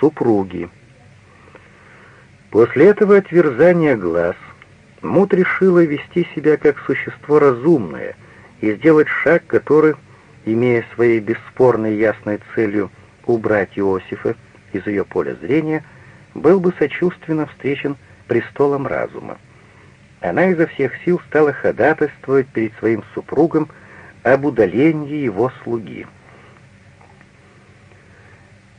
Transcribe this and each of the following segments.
Супруги. После этого отверзания глаз Мут решила вести себя как существо разумное и сделать шаг, который, имея своей бесспорной ясной целью убрать Иосифа из ее поля зрения, был бы сочувственно встречен престолом разума. Она изо всех сил стала ходатайствовать перед своим супругом об удалении его слуги.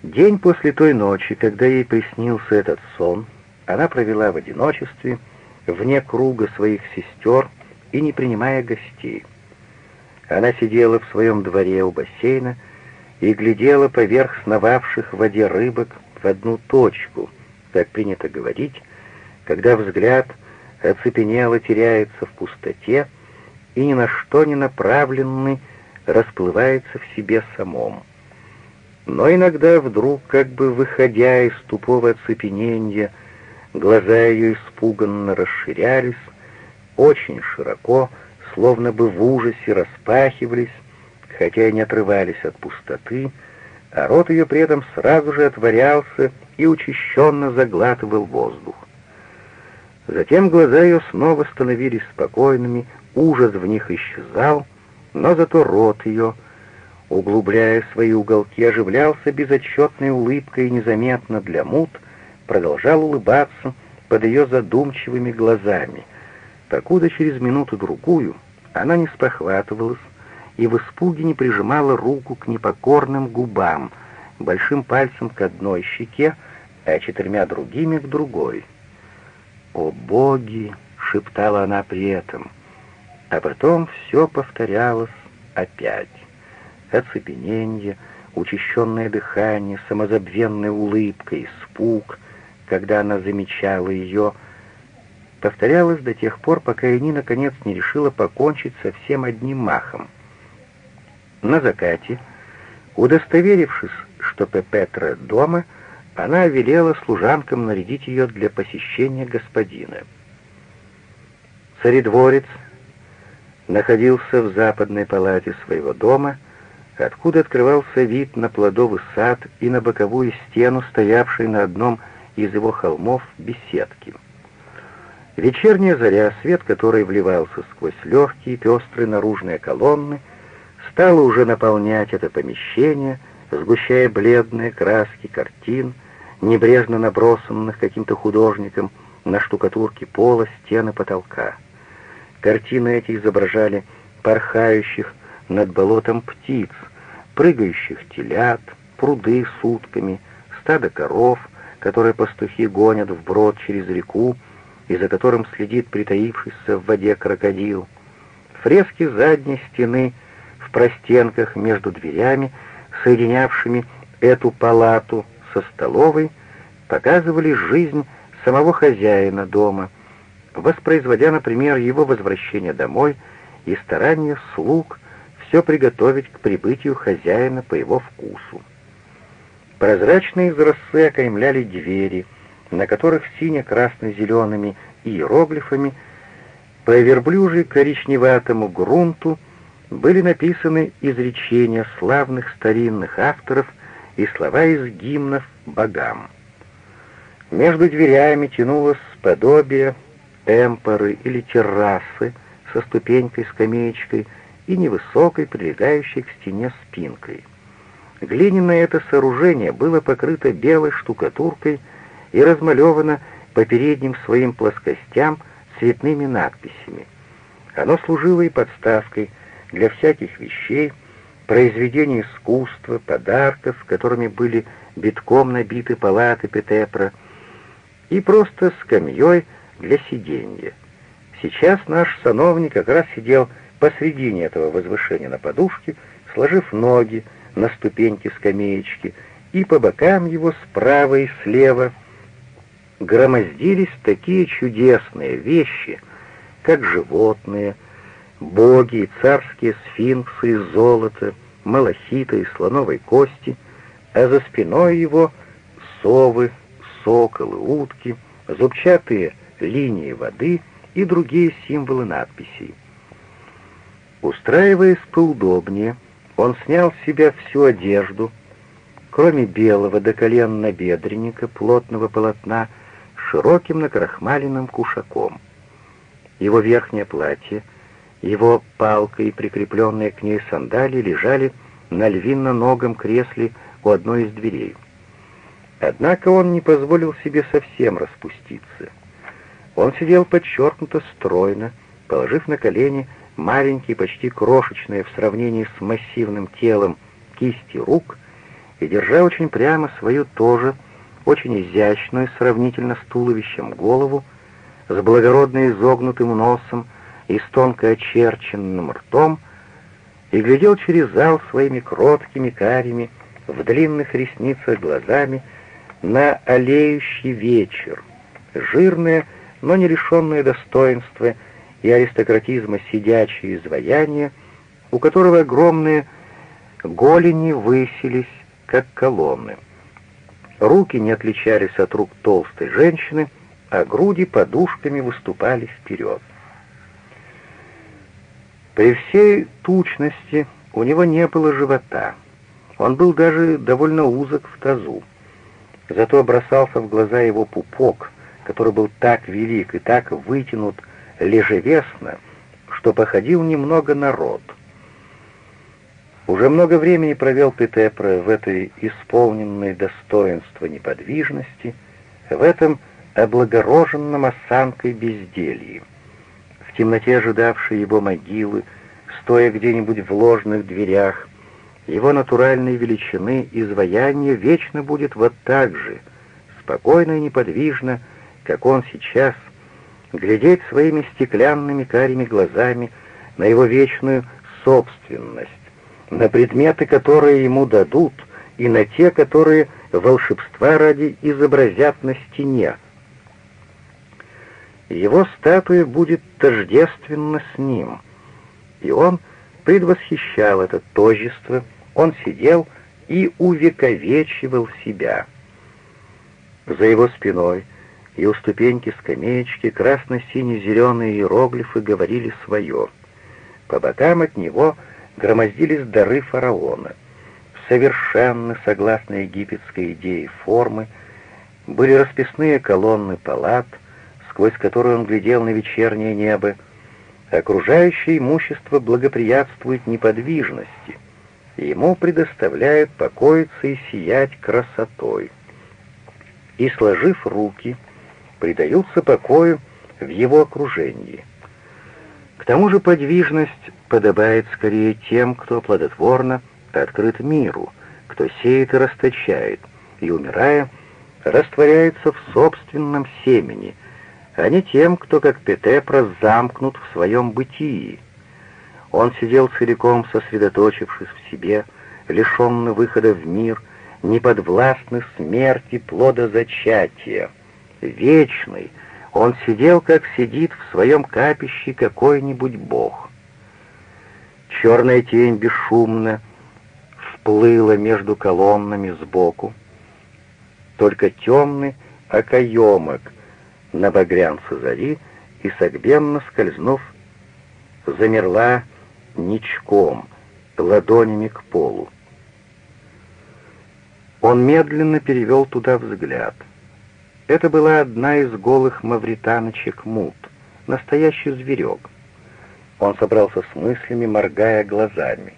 День после той ночи, когда ей приснился этот сон, она провела в одиночестве, вне круга своих сестер и не принимая гостей. Она сидела в своем дворе у бассейна и глядела поверх сновавших в воде рыбок в одну точку, так принято говорить, когда взгляд оцепенело теряется в пустоте и ни на что не направленный расплывается в себе самом. Но иногда вдруг, как бы выходя из тупого оцепенения, глаза ее испуганно расширялись, очень широко, словно бы в ужасе распахивались, хотя и не отрывались от пустоты, а рот ее при этом сразу же отворялся и учащенно заглатывал воздух. Затем глаза ее снова становились спокойными, ужас в них исчезал, но зато рот ее — углубляя свои уголки, оживлялся безотчетной улыбкой и незаметно для мут продолжал улыбаться под ее задумчивыми глазами, покуда через минуту-другую она не спохватывалась и в испуге не прижимала руку к непокорным губам, большим пальцем к одной щеке, а четырьмя другими к другой. «О боги!» — шептала она при этом, а потом все повторялось опять оцепенение, учащенное дыхание, самозабвенная улыбка, испуг, когда она замечала ее, повторялось до тех пор, пока Эни наконец не решила покончить со всем одним махом. На закате, удостоверившись, что Пепетра дома, она велела служанкам нарядить ее для посещения господина. Царедворец находился в западной палате своего дома, откуда открывался вид на плодовый сад и на боковую стену, стоявшей на одном из его холмов беседки. Вечерняя заря, свет которой вливался сквозь легкие пестрые наружные колонны, стала уже наполнять это помещение, сгущая бледные краски картин, небрежно набросанных каким-то художником на штукатурке пола, стены, потолка. Картины эти изображали порхающих над болотом птиц, прыгающих телят, пруды с утками, стадо коров, которые пастухи гонят вброд через реку, и за которым следит притаившийся в воде крокодил, фрески задней стены в простенках между дверями, соединявшими эту палату со столовой, показывали жизнь самого хозяина дома, воспроизводя, например, его возвращение домой и старания слуг все приготовить к прибытию хозяина по его вкусу. Прозрачные изразцы окаймляли двери, на которых сине-красно-зелеными иероглифами по верблюжьи коричневатому грунту были написаны изречения славных старинных авторов и слова из гимнов богам. Между дверями тянулось подобие эмпоры или террасы со ступенькой-скамеечкой, и невысокой, прилегающей к стене спинкой. Глиняное это сооружение было покрыто белой штукатуркой и размалевано по передним своим плоскостям цветными надписями. Оно служило и подставкой для всяких вещей, произведений искусства, подарков, которыми были битком набиты палаты Петепра, и просто скамьей для сиденья. Сейчас наш сановник как раз сидел посредине этого возвышения на подушке, сложив ноги на ступеньки скамеечки, и по бокам его справа и слева громоздились такие чудесные вещи, как животные, боги и царские сфинксы из золота, малахита и слоновой кости, а за спиной его совы, соколы, утки, зубчатые линии воды и другие символы надписей. Устраиваясь поудобнее, он снял с себя всю одежду, кроме белого до колен набедренника плотного полотна, широким накрахмаленным кушаком. Его верхнее платье, его палка и прикрепленные к ней сандалии лежали на львино-ногом кресле у одной из дверей. Однако он не позволил себе совсем распуститься. Он сидел подчеркнуто стройно, положив на колени маленькие, почти крошечные в сравнении с массивным телом кисти рук и держа очень прямо свою тоже очень изящную сравнительно с туловищем голову, с благородно изогнутым носом и с тонко очерченным ртом, и глядел через зал своими кроткими карими, в длинных ресницах глазами, на олеющий вечер, жирное, но не лишенное достоинства и аристократизма сидячее изваяние, у которого огромные голени высились, как колонны. Руки не отличались от рук толстой женщины, а груди подушками выступали вперед. При всей тучности у него не было живота. Он был даже довольно узок в тазу. Зато бросался в глаза его пупок, который был так велик и так вытянут лежевесно, что походил немного на рот. Уже много времени провел Петепра в этой исполненной достоинства неподвижности, в этом облагороженном осанкой безделье. В темноте ожидавшей его могилы, стоя где-нибудь в ложных дверях, его натуральной величины изваяние вечно будет вот так же, спокойно и неподвижно, как он сейчас, глядеть своими стеклянными карими глазами на его вечную собственность, на предметы, которые ему дадут, и на те, которые волшебства ради изобразят на стене. Его статуя будет тождественна с ним, и он предвосхищал это тожество, он сидел и увековечивал себя. За его спиной и у ступеньки скамеечки красно-сине-зеленые иероглифы говорили свое. По бокам от него громоздились дары фараона. Совершенно согласно египетской идее формы, были расписные колонны палат, сквозь которые он глядел на вечернее небо. Окружающее имущество благоприятствует неподвижности — ему предоставляют покоиться и сиять красотой. И, сложив руки, предаются покою в его окружении. К тому же подвижность подобает скорее тем, кто плодотворно открыт миру, кто сеет и расточает, и, умирая, растворяется в собственном семени, а не тем, кто, как Петепра, замкнут в своем бытии, он сидел целиком, сосредоточившись в себе, лишенный выхода в мир, неподвластный смерти плода зачатия. Вечный, он сидел, как сидит в своем капище какой-нибудь бог. Черная тень бесшумно вплыла между колоннами сбоку. Только темный окоемок на багрянце зари и согбенно скользнув, замерла ничком, ладонями к полу. Он медленно перевел туда взгляд. Это была одна из голых мавританочек Мут, настоящий зверек. Он собрался с мыслями, моргая глазами.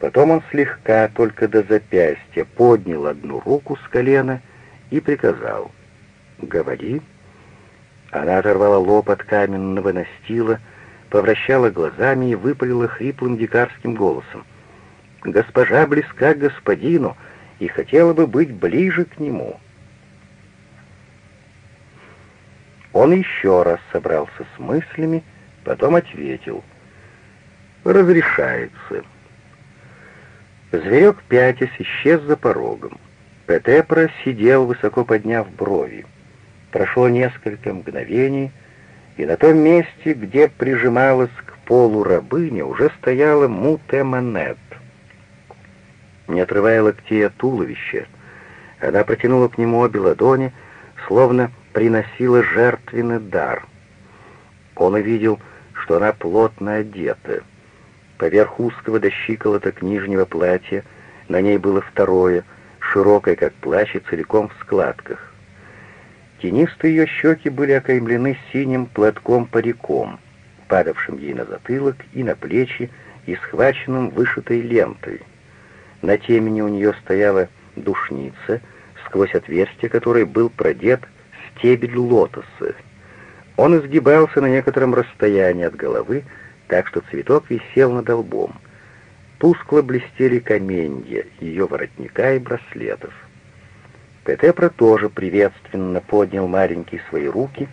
Потом он слегка, только до запястья, поднял одну руку с колена и приказал «Говори». Она оторвала лоб от каменного настила, повращала глазами и выпалила хриплым дикарским голосом. «Госпожа близка к господину и хотела бы быть ближе к нему». Он еще раз собрался с мыслями, потом ответил. «Разрешается». Зверек пятясь исчез за порогом. Петепра сидел, высоко подняв брови. Прошло несколько мгновений — и на том месте, где прижималась к полу рабыня, уже стояла Мутеманет. Не отрывая локтей от туловища, она протянула к нему обе ладони, словно приносила жертвенный дар. Он увидел, что она плотно одета. Поверх узкого до щиколоток нижнего платья на ней было второе, широкой, как плащ, и целиком в складках. Тенистые ее щеки были окаймлены синим платком-париком, падавшим ей на затылок и на плечи и схваченным вышитой лентой. На темени у нее стояла душница, сквозь отверстие которой был продет стебель лотоса. Он изгибался на некотором расстоянии от головы, так что цветок висел над лбом. Тускло блестели каменья ее воротника и браслетов. Петепра тоже приветственно поднял маленькие свои руки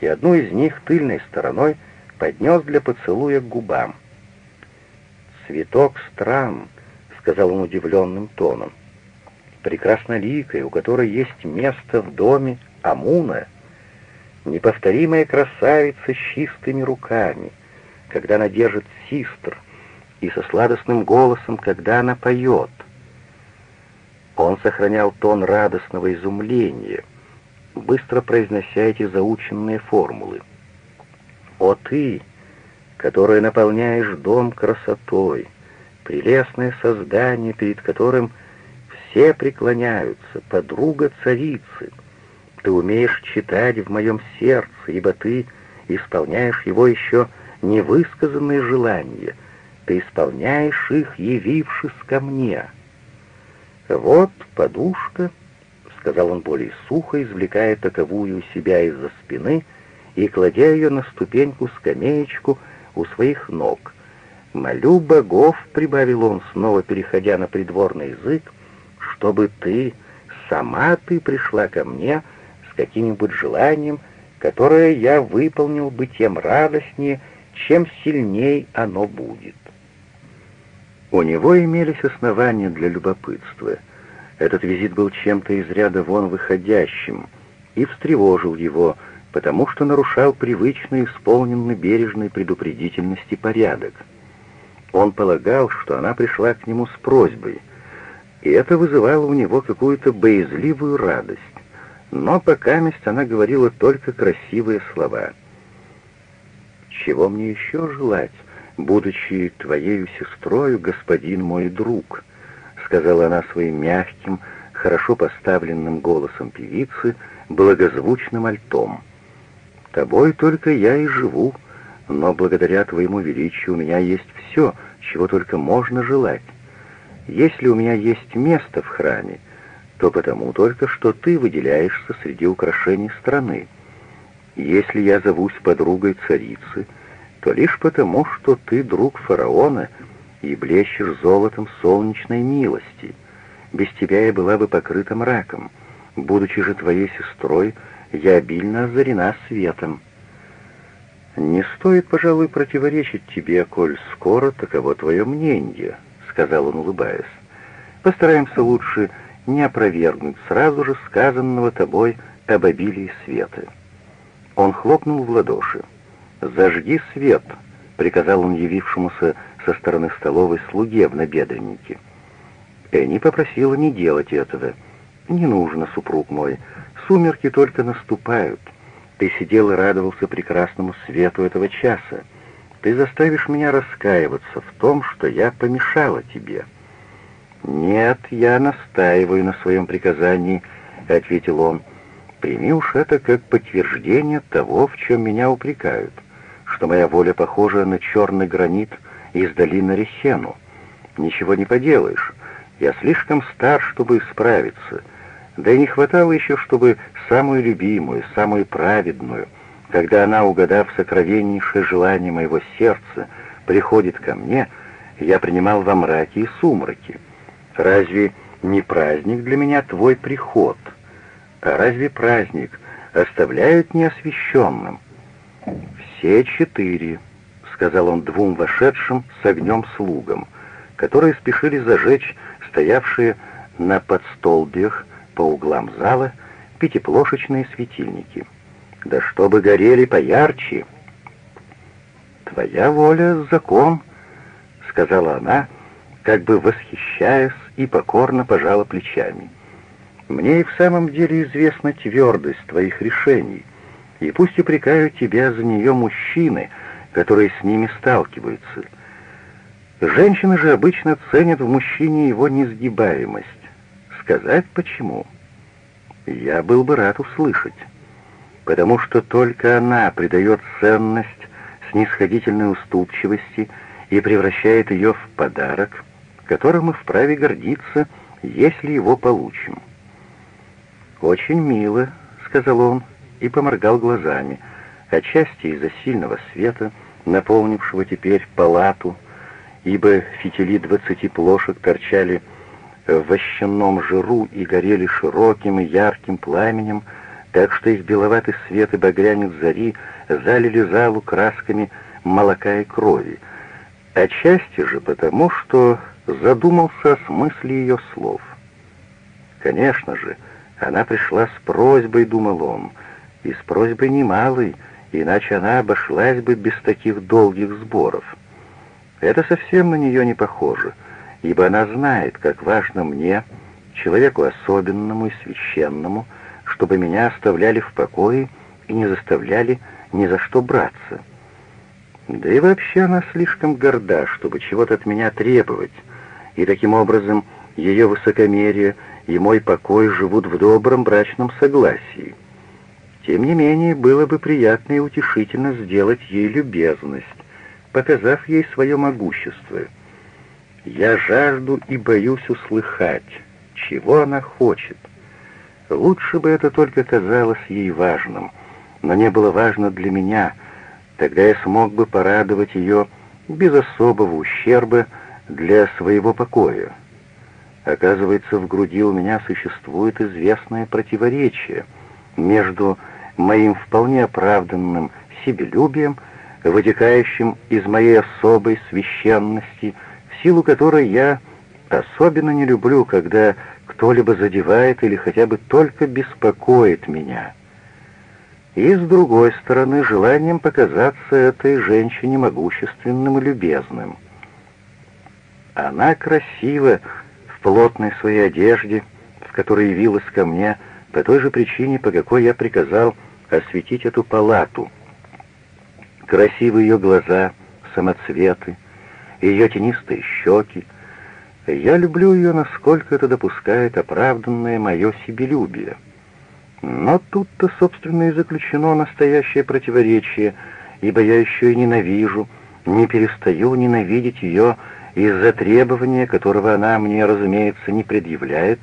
и одну из них тыльной стороной поднес для поцелуя к губам. «Цветок стран», — сказал он удивленным тоном, — «прекрасноликая, у которой есть место в доме Амуна, неповторимая красавица с чистыми руками, когда она держит систр, и со сладостным голосом, когда она поет. Он сохранял тон радостного изумления, быстро произнося эти заученные формулы. «О ты, которая наполняешь дом красотой, прелестное создание, перед которым все преклоняются, подруга царицы, ты умеешь читать в моем сердце, ибо ты исполняешь его еще невысказанные желания, ты исполняешь их, явившись ко мне». «Вот подушка», — сказал он более сухо, извлекая таковую себя из-за спины и кладя ее на ступеньку-скамеечку у своих ног. «Молю богов», — прибавил он, снова переходя на придворный язык, «чтобы ты, сама ты пришла ко мне каким-нибудь желанием, которое я выполнил бы тем радостнее, чем сильней оно будет». У него имелись основания для любопытства. Этот визит был чем-то из ряда вон выходящим и встревожил его, потому что нарушал привычный, исполненный бережной предупредительности порядок. Он полагал, что она пришла к нему с просьбой, и это вызывало у него какую-то боязливую радость. Но пока месть она говорила только красивые слова. «Чего мне еще желать?» будучи твоею сестрою, господин мой друг», — сказала она своим мягким, хорошо поставленным голосом певицы, благозвучным альтом. «Тобой только я и живу, но благодаря твоему величию у меня есть все, чего только можно желать. Если у меня есть место в храме, то потому только, что ты выделяешься среди украшений страны. Если я зовусь подругой царицы, — то лишь потому, что ты друг фараона и блещешь золотом солнечной милости. Без тебя я была бы покрыта мраком. Будучи же твоей сестрой, я обильно озарена светом. «Не стоит, пожалуй, противоречить тебе, коль скоро таково твое мнение», — сказал он, улыбаясь. «Постараемся лучше не опровергнуть сразу же сказанного тобой об обилии света». Он хлопнул в ладоши. «Зажги свет», — приказал он явившемуся со стороны столовой слуге в набедреннике. Энни попросила не делать этого. «Не нужно, супруг мой, сумерки только наступают. Ты сидел и радовался прекрасному свету этого часа. Ты заставишь меня раскаиваться в том, что я помешала тебе». «Нет, я настаиваю на своем приказании», — ответил он. «Прими уж это как подтверждение того, в чем меня упрекают что моя воля похожа на черный гранит из долины Рехену. Ничего не поделаешь, я слишком стар, чтобы исправиться, да и не хватало еще, чтобы самую любимую, самую праведную, когда она, угадав сокровеннейшее желание моего сердца, приходит ко мне, я принимал во мраке и сумраке. Разве не праздник для меня твой приход? А разве праздник оставляют неосвященным? «Все четыре», — сказал он двум вошедшим с огнем слугам, которые спешили зажечь стоявшие на подстолбиях по углам зала пятиплошечные светильники. «Да чтобы горели поярче!» «Твоя воля — закон», — сказала она, как бы восхищаясь и покорно пожала плечами. «Мне и в самом деле известна твердость твоих решений» и пусть упрекают тебя за нее мужчины, которые с ними сталкиваются. Женщины же обычно ценят в мужчине его несгибаемость, сказать, почему? Я был бы рад услышать. Потому что только она придает ценность снисходительной уступчивости и превращает ее в подарок, которым мы вправе гордиться, если его получим. «Очень мило», — сказал он и поморгал глазами, отчасти из-за сильного света, наполнившего теперь палату, ибо фитили двадцати плошек торчали в вощенном жиру и горели широким и ярким пламенем, так что их беловатый свет и багрянец зари залили залу красками молока и крови, отчасти же потому, что задумался о смысле ее слов. Конечно же, она пришла с просьбой, думал он, и с просьбой немалой, иначе она обошлась бы без таких долгих сборов. Это совсем на нее не похоже, ибо она знает, как важно мне, человеку особенному и священному, чтобы меня оставляли в покое и не заставляли ни за что браться. Да и вообще она слишком горда, чтобы чего-то от меня требовать, и таким образом ее высокомерие и мой покой живут в добром брачном согласии. Тем не менее, было бы приятно и утешительно сделать ей любезность, показав ей свое могущество. Я жажду и боюсь услыхать, чего она хочет. Лучше бы это только казалось ей важным, но не было важно для меня, тогда я смог бы порадовать ее без особого ущерба для своего покоя. Оказывается, в груди у меня существует известное противоречие между моим вполне оправданным себелюбием вытекающим из моей особой священности, в силу которой я особенно не люблю, когда кто-либо задевает или хотя бы только беспокоит меня. И, с другой стороны, желанием показаться этой женщине могущественным и любезным. Она красива в плотной своей одежде, в которой явилась ко мне по той же причине, по какой я приказал осветить эту палату — Красивые ее глаза, самоцветы, ее тенистые щеки. Я люблю ее, насколько это допускает оправданное мое себелюбие. Но тут-то, собственно, и заключено настоящее противоречие, ибо я еще и ненавижу, не перестаю ненавидеть ее из-за требования, которого она мне, разумеется, не предъявляет,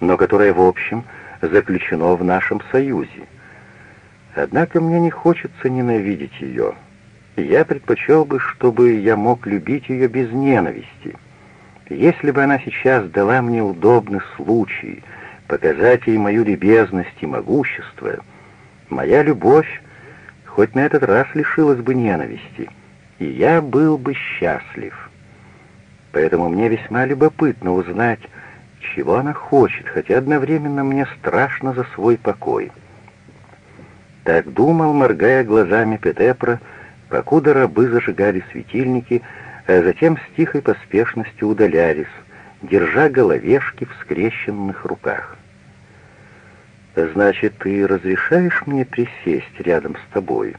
но которое, в общем, заключено в нашем союзе. Однако мне не хочется ненавидеть ее. Я предпочел бы, чтобы я мог любить ее без ненависти. Если бы она сейчас дала мне удобный случай показать ей мою любезность и могущество, моя любовь хоть на этот раз лишилась бы ненависти, и я был бы счастлив. Поэтому мне весьма любопытно узнать, чего она хочет, хотя одновременно мне страшно за свой покой. Так думал, моргая глазами Петепра, покуда рабы зажигали светильники, а затем с тихой поспешностью удалялись, держа головешки в скрещенных руках. «Значит, ты разрешаешь мне присесть рядом с тобой?»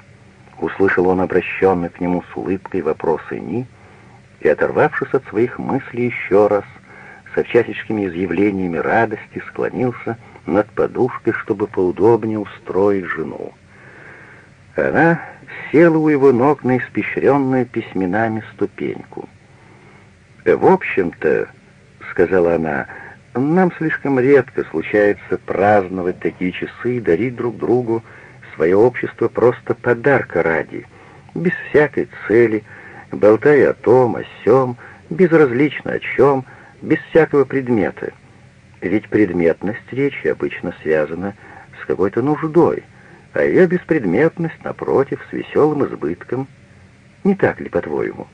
Услышал он обращенный к нему с улыбкой вопрос Ни, и, оторвавшись от своих мыслей еще раз, со всяческими изъявлениями радости склонился над подушкой, чтобы поудобнее устроить жену. Она села у его ног на испещренную письменами ступеньку. «В общем-то, — сказала она, — нам слишком редко случается праздновать такие часы и дарить друг другу свое общество просто подарка ради, без всякой цели, болтая о том, о сём, безразлично о чем, без всякого предмета. Ведь предметность речи обычно связана с какой-то нуждой — а ее беспредметность, напротив, с веселым избытком. Не так ли, по-твоему?»